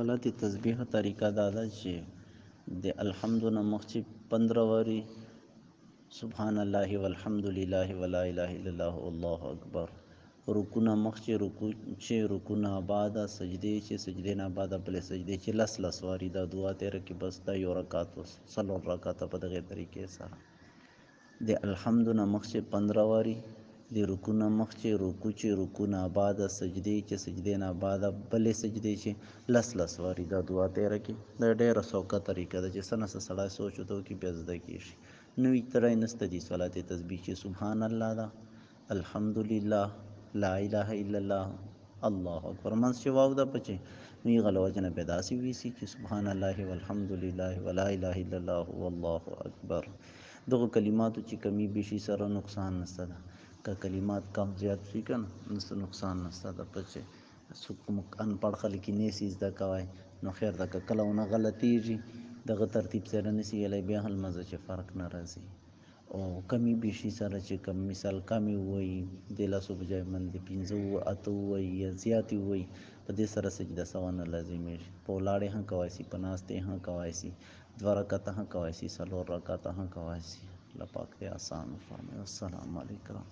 صلات تسبیح طریقہ دادا جی۔ چې د الحمد نه مخکې پندره واري سبحان الله والحمد لله ولا اله الا الله الله اکبر۔ رکوع مخکې رکوع چې رکوع نه بعد سجدي چې سجدي نه بعد بل سجدي چې لس لس واري دا دعا تیر کې بس دا یو رکعت صلو رکعت په دغه طریقې سره د الحمد نه مخکې پندره واري د رکوع نه مخکې رکوع چې بعد سجدي چې سجدي نه بعد بلې سجدي چې لس لس واري دا دعا تیره کې دا ډېره سوکه طریقه ده چې څه نه څه سړی سوچ وته وکړي بیا زده کېږي نوي ترای نسته دي صلات تسبیح چې سبحان الله ده الحمدلله لا اله الا الله الله اکبر۔ منځ چې واو ده پچې نو یې غله وجه نه بیا داسې چې سبحان الله والحمدلله ولا اله الا الله والله اکبر۔ دغه کلماتو چې کمی بیشي سره نقصان نشته ده که کلمات کم زیات شي که نه نقصان نشته ده پچې څوک ان پړ خلک نه سي زده کوي نو خیر ده که کله ونه غلطیږي جی، دغه ترتیب سره نسی ویلی بیا هم مزه چې فرق نه راځي او کمی بیشي سره چې کم مثال کمی وایي د لاسو بجای باندې پنځه وو اته وایي یا زیاتې وایي په دې سره سجده سوا نه لازمیږي په ولاړې هم کوای سي په ناستې هم کوای سي دوه رکعته هم کوای سي څلور رکعته هم کوای سي الله پاک دې آسان فرمایي السلام علیکم.